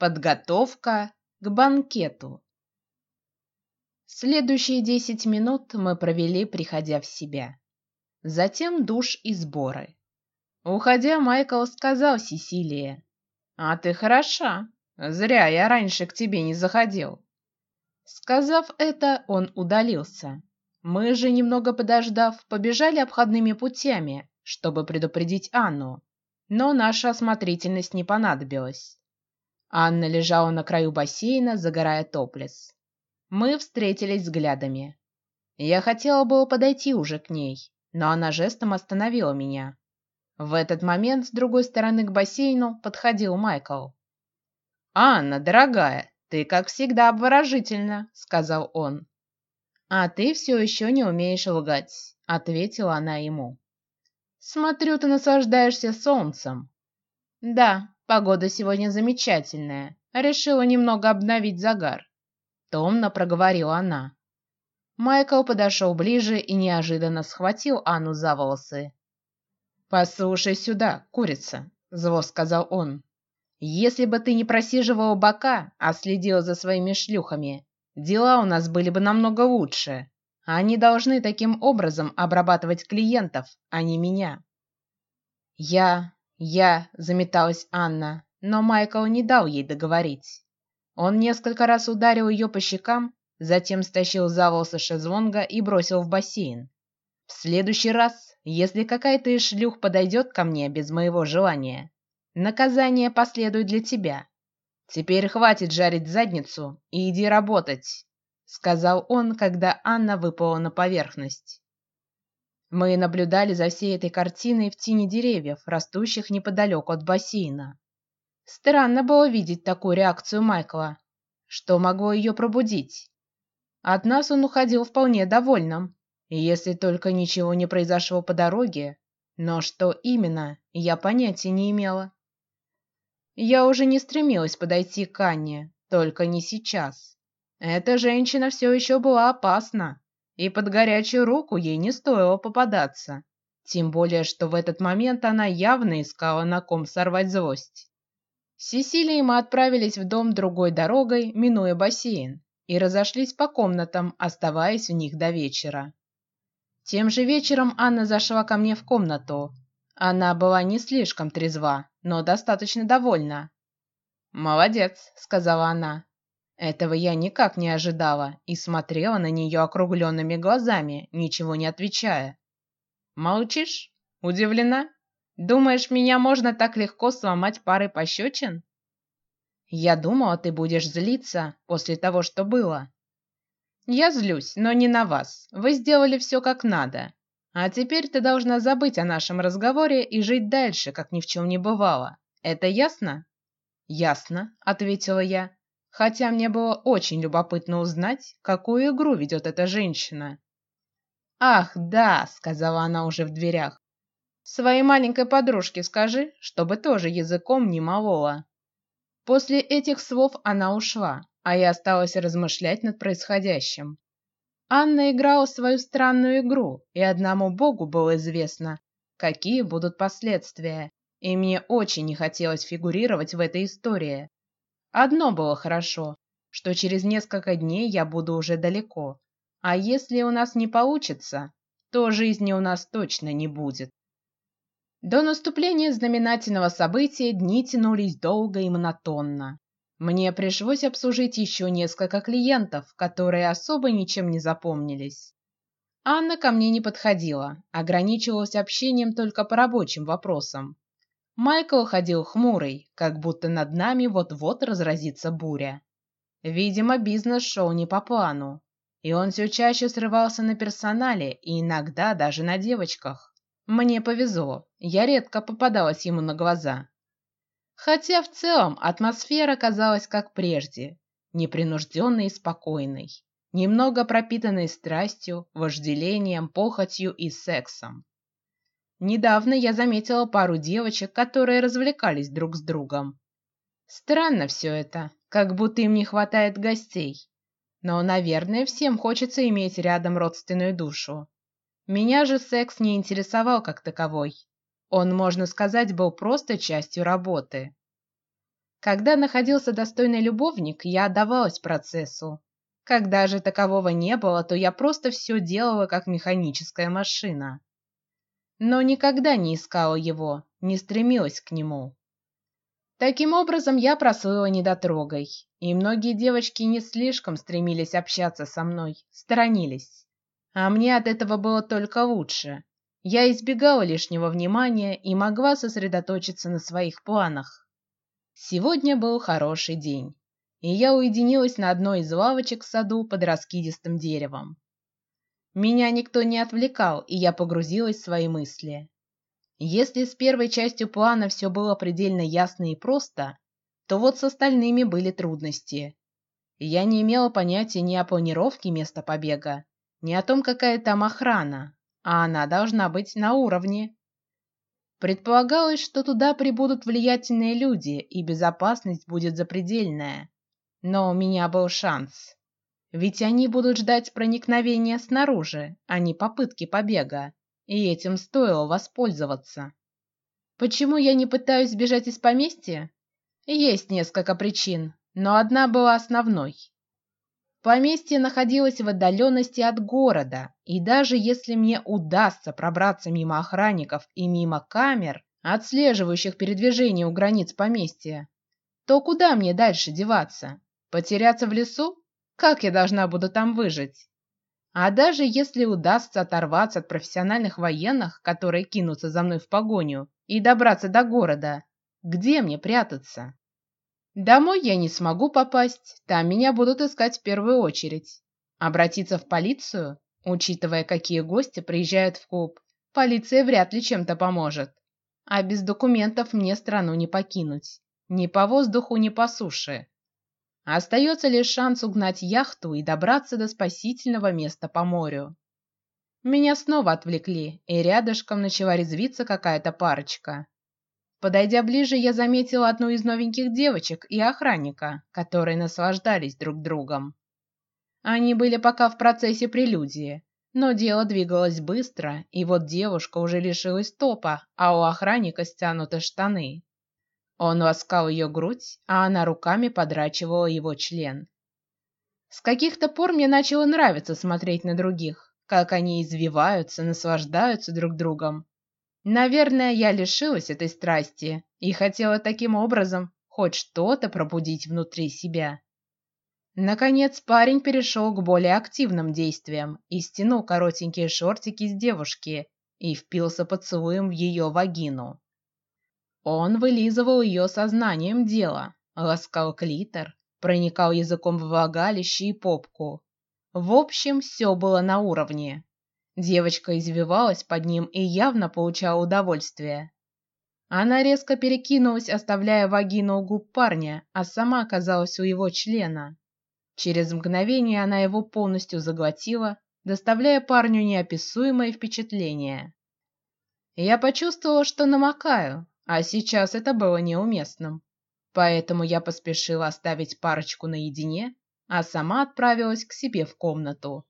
Подготовка к банкету. Следующие десять минут мы провели, приходя в себя. Затем душ и сборы. Уходя, Майкл сказал Сесилии: "А ты хороша. Зря я раньше к тебе не заходил". Сказав это, он удалился. Мы же немного подождав, побежали обходными путями, чтобы предупредить Анну, но наша осмотрительность не понадобилась. Анна лежала на краю бассейна, загорая топлес. Мы встретились взглядами. Я хотела было подойти уже к ней, но она жестом остановила меня. В этот момент с другой стороны к бассейну подходил Майкл. Анна, дорогая, ты как всегда обворожительна, сказал он. А ты все еще не умеешь лгать, ответила она ему. Смотрю, ты наслаждаешься солнцем. Да, Погода сегодня замечательная. Решила немного обновить загар. Томно проговорила она. Майкл подошел ближе и неожиданно схватил Анну за волосы. Послушай сюда, курица, зло сказал он. Если бы ты не просиживала бока, а следила за своими шлюхами, дела у нас были бы намного лучше. Они должны таким образом обрабатывать клиентов, а не меня. Я я заметалась Анна, но Майкл не дал ей договорить. Он несколько раз ударил ее по щекам, затем стащил за волосы шезлонга и бросил в бассейн. В следующий раз, если какая-то из шлюх подойдет ко мне без моего желания, наказание последует для тебя. Теперь хватит жарить задницу и иди работать, сказал он, когда Анна выпала на поверхность. Мы наблюдали за всей этой картиной в тени деревьев, растущих неподалеку от бассейна. Странно было видеть такую реакцию Майкла. Что могло ее пробудить? От нас он уходил вполне довольным, если только ничего не произошло по дороге. Но что именно, я понятия не имела. Я уже не стремилась подойти к Анне, только не сейчас. Эта женщина все еще была опасна и под горячую руку ей не стоило попадаться. Тем более, что в этот момент она явно искала на ком сорвать злость. С Сесилией мы отправились в дом другой дорогой, минуя бассейн, и разошлись по комнатам, оставаясь в них до вечера. Тем же вечером Анна зашла ко мне в комнату. Она была не слишком трезва, но достаточно довольна. Молодец, сказала она. Этого я никак не ожидала и смотрела на нее округленными глазами, ничего не отвечая. Молчишь? Удивлена? Думаешь, меня можно так легко сломать парой пощечин? Я думала, ты будешь злиться после того, что было. Я злюсь, но не на вас. Вы сделали все как надо. А теперь ты должна забыть о нашем разговоре и жить дальше, как ни в чем не бывало. Это ясно? Ясно, ответила я хотя мне было очень любопытно узнать, какую игру ведет эта женщина. Ах, да, сказала она уже в дверях. Своей маленькой подружке скажи, чтобы тоже языком не молола. После этих слов она ушла, а я осталась размышлять над происходящим. Анна играла свою странную игру, и одному Богу было известно, какие будут последствия, и мне очень не хотелось фигурировать в этой истории. Одно было хорошо, что через несколько дней я буду уже далеко, а если у нас не получится, то жизни у нас точно не будет. До наступления знаменательного события дни тянулись долго и монотонно. Мне пришлось обслужить еще несколько клиентов, которые особо ничем не запомнились. Анна ко мне не подходила, ограничивалась общением только по рабочим вопросам. Майкл ходил хмурый, как будто над нами вот-вот разразится буря. Видимо, бизнес шел не по плану, и он все чаще срывался на персонале и иногда даже на девочках. Мне повезло, я редко попадалась ему на глаза. Хотя в целом атмосфера казалась как прежде, непринужденной и спокойной, немного пропитанной страстью, вожделением, похотью и сексом. Недавно я заметила пару девочек, которые развлекались друг с другом. Странно все это, как будто им не хватает гостей. Но, наверное, всем хочется иметь рядом родственную душу. Меня же секс не интересовал как таковой. Он, можно сказать, был просто частью работы. Когда находился достойный любовник, я отдавалась процессу. Когда же такового не было, то я просто все делала как механическая машина. Но никогда не искала его, не стремилась к нему. Таким образом, я прослыла недотрогой, и многие девочки не слишком стремились общаться со мной, сторонились. А мне от этого было только лучше. Я избегала лишнего внимания и могла сосредоточиться на своих планах. Сегодня был хороший день, и я уединилась на одной из лавочек в саду под раскидистым деревом. Меня никто не отвлекал, и я погрузилась в свои мысли. Если с первой частью плана все было предельно ясно и просто, то вот с остальными были трудности. Я не имела понятия ни о планировке места побега, ни о том, какая там охрана, а она должна быть на уровне. Предполагалось, что туда прибудут влиятельные люди и безопасность будет запредельная. Но у меня был шанс, ведь они будут ждать проникновения снаружи, а не попытки побега и этим стоило воспользоваться. Почему я не пытаюсь сбежать из поместья? Есть несколько причин, но одна была основной. Поместье находилось в отдаленности от города, и даже если мне удастся пробраться мимо охранников и мимо камер, отслеживающих передвижение у границ поместья, то куда мне дальше деваться? Потеряться в лесу? Как я должна буду там выжить? А даже если удастся оторваться от профессиональных военных, которые кинутся за мной в погоню, и добраться до города, где мне прятаться? Домой я не смогу попасть, там меня будут искать в первую очередь. Обратиться в полицию, учитывая, какие гости приезжают в клуб, полиция вряд ли чем-то поможет. А без документов мне страну не покинуть, ни по воздуху, ни по суше. Остается лишь шанс угнать яхту и добраться до спасительного места по морю. Меня снова отвлекли, и рядышком начала резвиться какая-то парочка. Подойдя ближе, я заметила одну из новеньких девочек и охранника, которые наслаждались друг другом. Они были пока в процессе прелюдии, но дело двигалось быстро, и вот девушка уже лишилась топа, а у охранника стянуты штаны. Он ласкал ее грудь, а она руками подрачивала его член. С каких-то пор мне начало нравиться смотреть на других, как они извиваются, наслаждаются друг другом. Наверное, я лишилась этой страсти и хотела таким образом хоть что-то пробудить внутри себя. Наконец парень перешел к более активным действиям и стянул коротенькие шортики с девушки и впился поцелуем в ее вагину. Он вылизывал ее сознанием дела, ласкал клитор, проникал языком в влагалище и попку. В общем, все было на уровне. Девочка извивалась под ним и явно получала удовольствие. Она резко перекинулась, оставляя вагину у губ парня, а сама оказалась у его члена. Через мгновение она его полностью заглотила, доставляя парню неописуемое впечатление. Я почувствовала, что намокаю, а сейчас это было неуместным. Поэтому я поспешила оставить парочку наедине, а сама отправилась к себе в комнату.